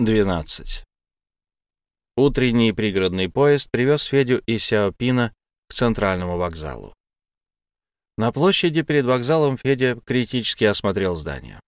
12. Утренний пригородный поезд привез Федю и Сяопина к центральному вокзалу. На площади перед вокзалом Федя критически осмотрел здание.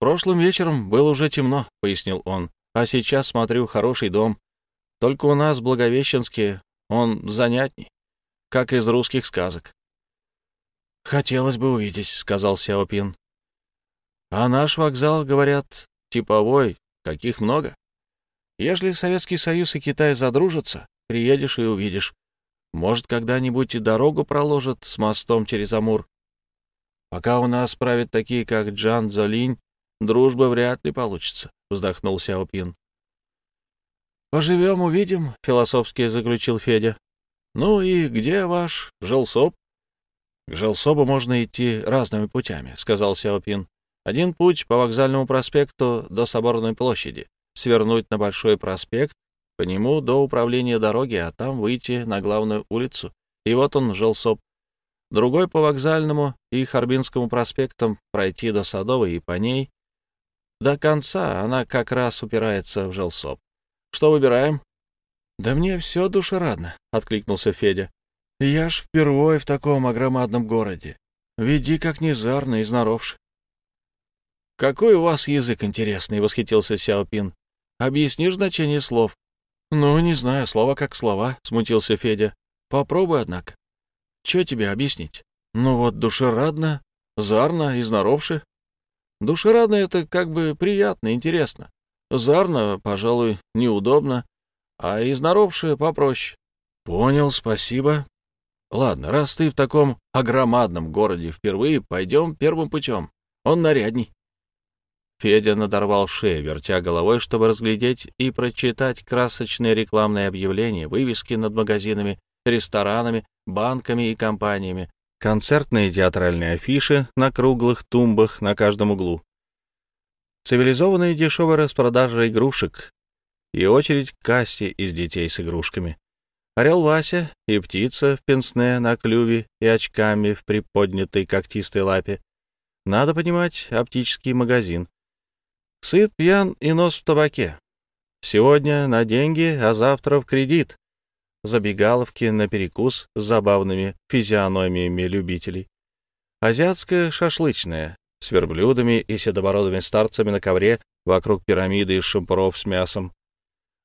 «Прошлым вечером было уже темно», — пояснил он, — «а сейчас, смотрю, хороший дом. Только у нас, Благовещенский, он занятней, как из русских сказок». «Хотелось бы увидеть», — сказал Сяопин. «А наш вокзал, говорят, типовой, каких много. Если Советский Союз и Китай задружатся, приедешь и увидишь. Может, когда-нибудь и дорогу проложат с мостом через Амур. Пока у нас правят такие, как Джан Золинь, дружба вряд ли получится, — вздохнул Сяопин. «Поживем, увидим», — философски заключил Федя. «Ну и где ваш желсоб?» «К желсобу можно идти разными путями», — сказал Сяопин. Один путь по вокзальному проспекту до Соборной площади, свернуть на Большой проспект, по нему до управления дороги, а там выйти на главную улицу. И вот он, Желсоп. Другой по вокзальному и Харбинскому проспектам пройти до Садовой и по ней. До конца она как раз упирается в Желсоп. Что выбираем? — Да мне все душерадно, — откликнулся Федя. — Я ж впервые в таком огромадном городе. Веди как незарно и. «Какой у вас язык интересный!» — восхитился Сяопин. «Объяснишь значение слов?» «Ну, не знаю, слова как слова», — смутился Федя. «Попробуй, однако». «Че тебе объяснить?» «Ну вот, душерадно, зарно и знаровши». «Душерадно — это как бы приятно, интересно. Зарно, пожалуй, неудобно, а изнаровши попроще». «Понял, спасибо. Ладно, раз ты в таком огромадном городе впервые, пойдем первым путем. Он нарядней». Федя надорвал шею, вертя головой, чтобы разглядеть и прочитать красочные рекламные объявления, вывески над магазинами, ресторанами, банками и компаниями, концертные и театральные афиши на круглых тумбах на каждом углу, цивилизованные дешевые распродажи игрушек и очередь к кассе из детей с игрушками. Орел Вася и птица в пенсне на клюве и очками в приподнятой когтистой лапе. Надо понимать, оптический магазин. Сыт, пьян и нос в табаке. Сегодня на деньги, а завтра в кредит. Забегаловки на перекус с забавными физиономиями любителей. Азиатская шашлычная с верблюдами и седобородыми старцами на ковре вокруг пирамиды из шампуров с мясом.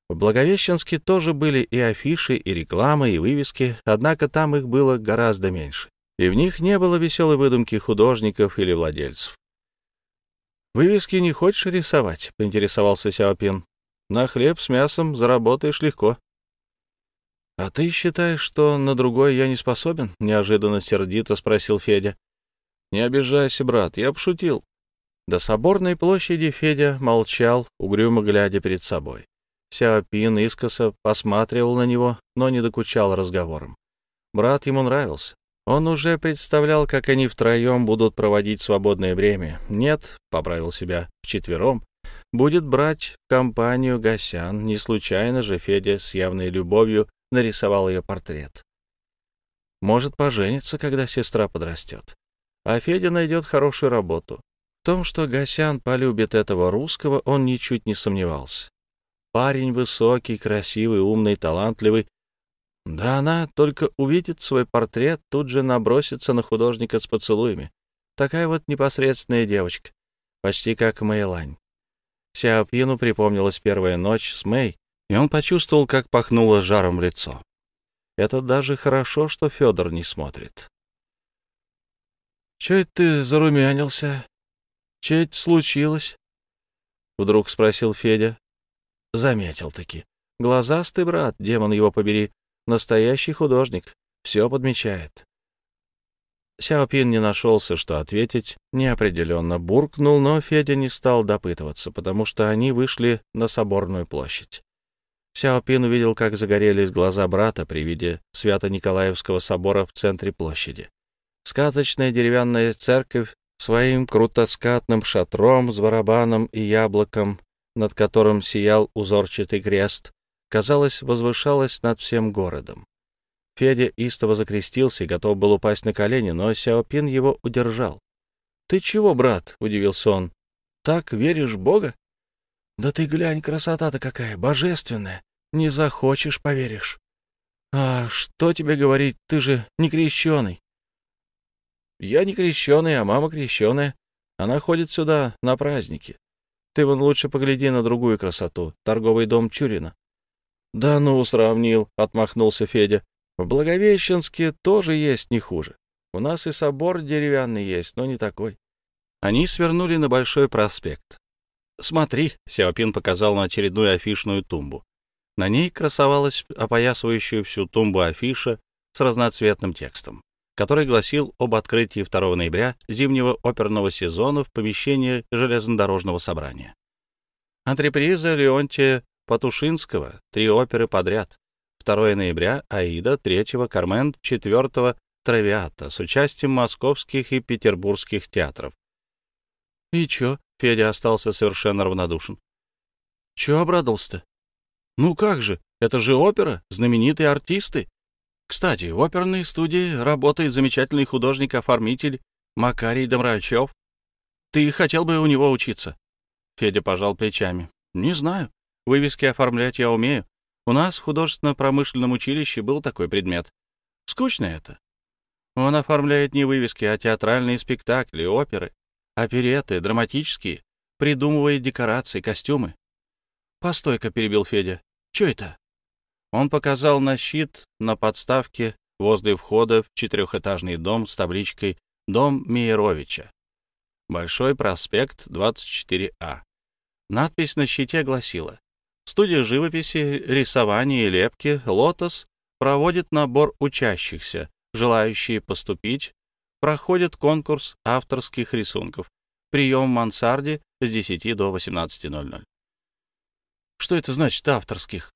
В Благовещенске тоже были и афиши, и рекламы, и вывески, однако там их было гораздо меньше, и в них не было веселой выдумки художников или владельцев. «Вывески не хочешь рисовать?» — поинтересовался Сяопин. «На хлеб с мясом заработаешь легко». «А ты считаешь, что на другое я не способен?» — неожиданно сердито спросил Федя. «Не обижайся, брат, я пошутил». До соборной площади Федя молчал, угрюмо глядя перед собой. Сяопин искоса посматривал на него, но не докучал разговором. Брат ему нравился. Он уже представлял, как они втроем будут проводить свободное время. Нет, — поправил себя, — вчетвером. Будет брать компанию Гасян. Не случайно же Федя с явной любовью нарисовал ее портрет. Может пожениться, когда сестра подрастет. А Федя найдет хорошую работу. В том, что Гасян полюбит этого русского, он ничуть не сомневался. Парень высокий, красивый, умный, талантливый, да она только увидит свой портрет, тут же набросится на художника с поцелуями. Такая вот непосредственная девочка, почти как Мэйлань. Сяопину припомнилась первая ночь с Мэй, и он почувствовал, как пахнуло жаром лицо. Это даже хорошо, что Федор не смотрит. — Че это ты зарумянился? Че это случилось? — вдруг спросил Федя. Заметил-таки. Глазастый брат, демон его побери, Настоящий художник. Все подмечает. Сяопин не нашелся, что ответить, неопределенно буркнул, но Федя не стал допытываться, потому что они вышли на Соборную площадь. Сяопин увидел, как загорелись глаза брата при виде Свято-Николаевского собора в центре площади. Сказочная деревянная церковь своим крутоскатным шатром с барабаном и яблоком, над которым сиял узорчатый крест, казалось, возвышалась над всем городом. Федя истово закрестился и готов был упасть на колени, но Сяопин его удержал. — Ты чего, брат? — удивился он. — Так веришь в Бога? Да ты глянь, красота-то какая, божественная. Не захочешь, поверишь. А что тебе говорить, ты же не крещеный. Я не крещеный, а мама крещеная. Она ходит сюда на праздники. Ты вон лучше погляди на другую красоту, торговый дом Чурина. — Да ну, сравнил, — отмахнулся Федя. — В Благовещенске тоже есть не хуже. У нас и собор деревянный есть, но не такой. Они свернули на Большой проспект. «Смотри», — Сяопин показал на очередную афишную тумбу. На ней красовалась опоясывающая всю тумбу афиша с разноцветным текстом, который гласил об открытии 2 ноября зимнего оперного сезона в помещении железнодорожного собрания. Антреприза Леонтия Патушинского, три оперы подряд. 2 ноября «Аида», 3 «Кармен», 4 «Травиата» с участием московских и петербургских театров. И чё? Федя остался совершенно равнодушен. Чё обрадовался-то? Ну как же, это же опера, знаменитые артисты. Кстати, в оперной студии работает замечательный художник-оформитель Макарий Домрачев. Ты хотел бы у него учиться? Федя пожал плечами. Не знаю. Вывески оформлять я умею. У нас в художественно-промышленном училище был такой предмет. Скучно это. Он оформляет не вывески, а театральные спектакли, оперы опереты, драматические, придумывая декорации, костюмы. «Постой-ка», — перебил Федя. «Чё это?» Он показал на щит на подставке возле входа в четырехэтажный дом с табличкой «Дом Мейеровича». Большой проспект, 24А. Надпись на щите гласила «Студия живописи, рисования и лепки «Лотос» проводит набор учащихся, желающие поступить проходит конкурс авторских рисунков. Прием в мансарде с 10 до 18.00. Что это значит авторских?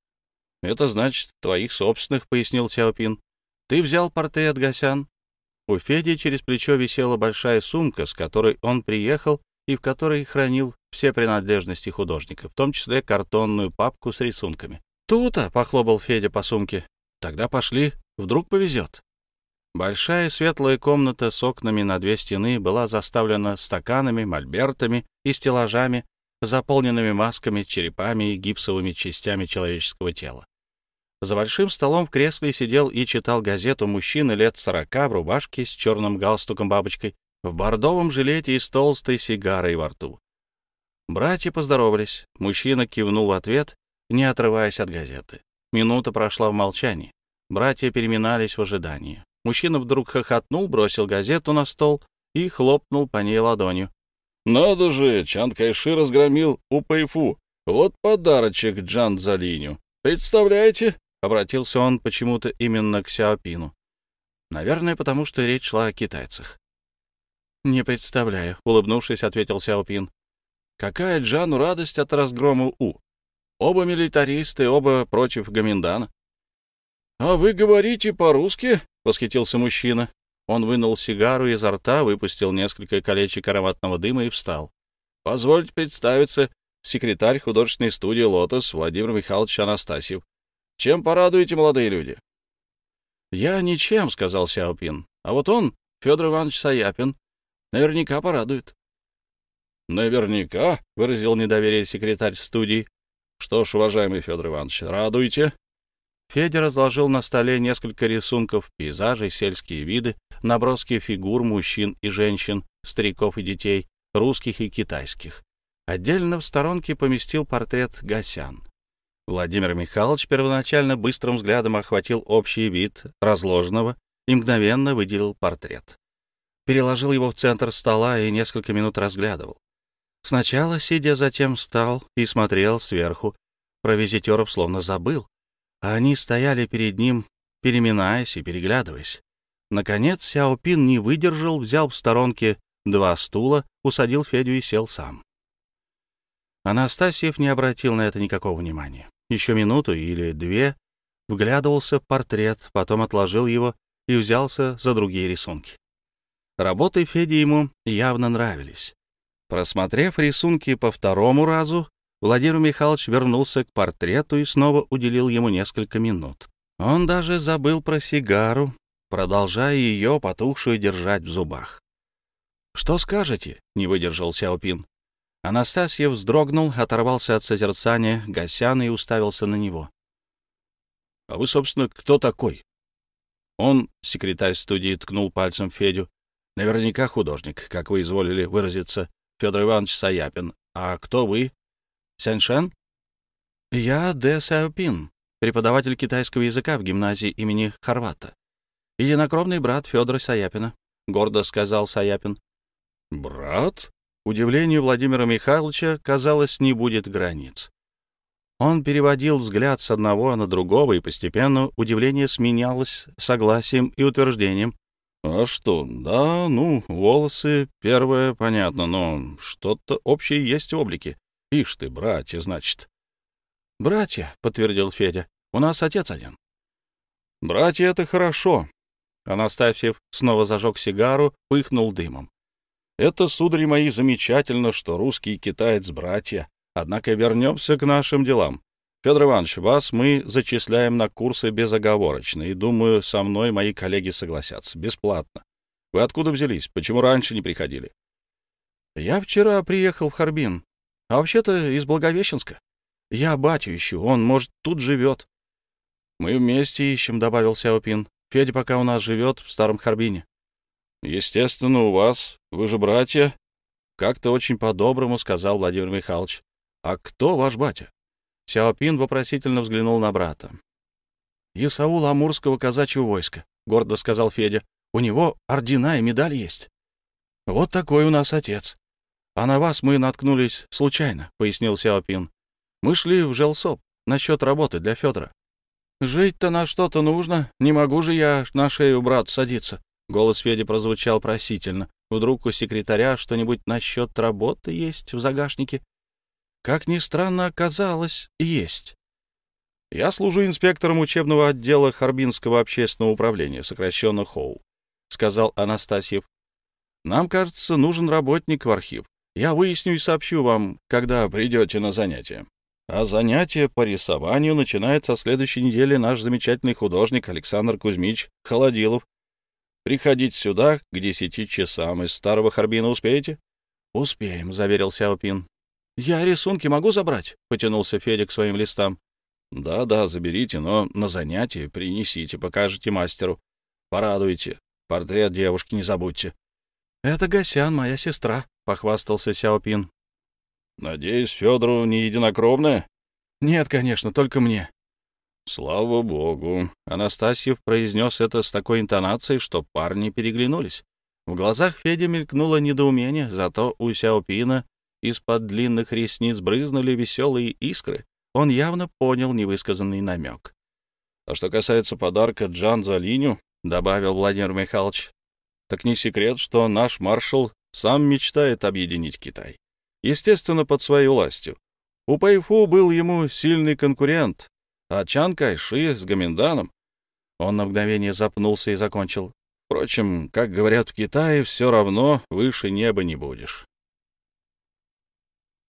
Это значит твоих собственных, пояснил Сяопин. Ты взял портрет Гасян. У Феди через плечо висела большая сумка, с которой он приехал и в которой хранил все принадлежности художника, в том числе картонную папку с рисунками. «Тут-то!» — похлопал Федя по сумке. «Тогда пошли, вдруг повезет». Большая светлая комната с окнами на две стены была заставлена стаканами, мольбертами и стеллажами, заполненными масками, черепами и гипсовыми частями человеческого тела. За большим столом в кресле сидел и читал газету мужчина лет сорока в рубашке с черным галстуком-бабочкой, в бордовом жилете и с толстой сигарой во рту. Братья поздоровались. Мужчина кивнул в ответ, не отрываясь от газеты. Минута прошла в молчании. Братья переминались в ожидании. Мужчина вдруг хохотнул, бросил газету на стол и хлопнул по ней ладонью. «Надо же, Чан Кайши разгромил Упайфу. Вот подарочек Джан Залиню. Представляете?» — обратился он почему-то именно к Сяопину. Наверное, потому что речь шла о китайцах. «Не представляю», — улыбнувшись, ответил Сяопин. «Какая Джану радость от разгрома У? Оба милитаристы, оба против Гаминдана». «А вы говорите по-русски?» восхитился мужчина. Он вынул сигару изо рта, выпустил несколько колечек ароматного дыма и встал. «Позвольте представиться, секретарь художественной студии «Лотос» Владимир Михайлович Анастасьев. Чем порадуете, молодые люди?» «Я ничем», — сказал Сяопин. «А вот он, Федор Иванович Саяпин, наверняка порадует». «Наверняка», — выразил недоверие секретарь студии. «Что ж, уважаемый Федор Иванович, радуйте. Федя разложил на столе несколько рисунков, пейзажей, сельские виды, наброски фигур мужчин и женщин, стариков и детей, русских и китайских. Отдельно в сторонке поместил портрет Гасян. Владимир Михайлович первоначально быстрым взглядом охватил общий вид разложенного и мгновенно выделил портрет. Переложил его в центр стола и несколько минут разглядывал. Сначала, сидя, затем встал и смотрел сверху. Про визитеров словно забыл, а они стояли перед ним, переминаясь и переглядываясь. Наконец Сяопин не выдержал, взял в сторонке два стула, усадил Федю и сел сам. Анастасьев не обратил на это никакого внимания. Еще минуту или две вглядывался в портрет, потом отложил его и взялся за другие рисунки. Работы Феди ему явно нравились. Просмотрев рисунки по второму разу, Владимир Михайлович вернулся к портрету и снова уделил ему несколько минут. Он даже забыл про сигару, продолжая ее, потухшую, держать в зубах. «Что скажете?» — не выдержал Сяопин. Анастасьев вздрогнул, оторвался от созерцания Гасяна и уставился на него. — А вы, собственно, кто такой? Он, секретарь студии, ткнул пальцем Федю. — Наверняка художник, как вы изволили выразиться, Федор Иванович Саяпин. А кто вы? Сяньшен? — Я Де Сяопин, преподаватель китайского языка в гимназии имени Хорвата. Единокровный брат Федора Саяпина, — гордо сказал Саяпин. — Брат? Удивлению Владимира Михайловича, казалось, не будет границ. Он переводил взгляд с одного на другого, и постепенно удивление сменялось согласием и утверждением. «А что? Да, ну, волосы, первое, понятно, но что-то общее есть в облике. Ишь ты, братья, значит». «Братья», — подтвердил Федя, — «у нас отец один». «Братья — это хорошо». Анастасьев снова зажег сигару, пыхнул дымом. Это, судари мои, замечательно, что русский и китаец — братья. Однако вернемся к нашим делам. Федор Иванович, вас мы зачисляем на курсы безоговорочно, и, думаю, со мной мои коллеги согласятся. Бесплатно. Вы откуда взялись? Почему раньше не приходили? Я вчера приехал в Харбин, а вообще-то из Благовещенска. Я батю ищу, он, может, тут живет. Мы вместе ищем, — добавил Сяопин. Федя пока у нас живет в Старом Харбине. Естественно, у вас. Вы же братья. Как-то очень по-доброму сказал Владимир Михайлович. А кто ваш батя? Сяопин вопросительно взглянул на брата. «Исаул Амурского казачьего войска», — гордо сказал Федя. «У него ордена и медаль есть». «Вот такой у нас отец. А на вас мы наткнулись случайно», — пояснил Сяопин. «Мы шли в Желсоп насчет работы для Федора». «Жить-то на что-то нужно. Не могу же я на шею брат садиться», Голос Феди прозвучал просительно. Вдруг у секретаря что-нибудь насчет работы есть в загашнике? Как ни странно оказалось, есть. Я служу инспектором учебного отдела Харбинского общественного управления, сокращенно ХОУ, — сказал Анастасьев. Нам, кажется, нужен работник в архив. Я выясню и сообщу вам, когда придете на занятия. А занятие по рисованию начинает со следующей недели наш замечательный художник Александр Кузьмич Холодилов. Приходить сюда к десяти часам из Старого Харбина успеете? — Успеем, — заверил Сяопин. — Я рисунки могу забрать? — потянулся Федя к своим листам. Да, — Да-да, заберите, но на занятие принесите, покажете мастеру. Порадуйте. Портрет девушки не забудьте. — Это Гасян, моя сестра, — похвастался Сяопин. — Надеюсь, Федору не единокровная? — Нет, конечно, только мне. «Слава богу!» Анастасьев произнес это с такой интонацией, что парни переглянулись. В глазах Феди мелькнуло недоумение, зато у Сяопина из-под длинных ресниц брызнули веселые искры. Он явно понял невысказанный намек. «А что касается подарка Джан Залиню», — добавил Владимир Михайлович, «так не секрет, что наш маршал сам мечтает объединить Китай. Естественно, под своей властью. У Пэйфу был ему сильный конкурент, а Чан Кайши с Гаминданом... Он на мгновение запнулся и закончил. Впрочем, как говорят в Китае, все равно выше неба не будешь.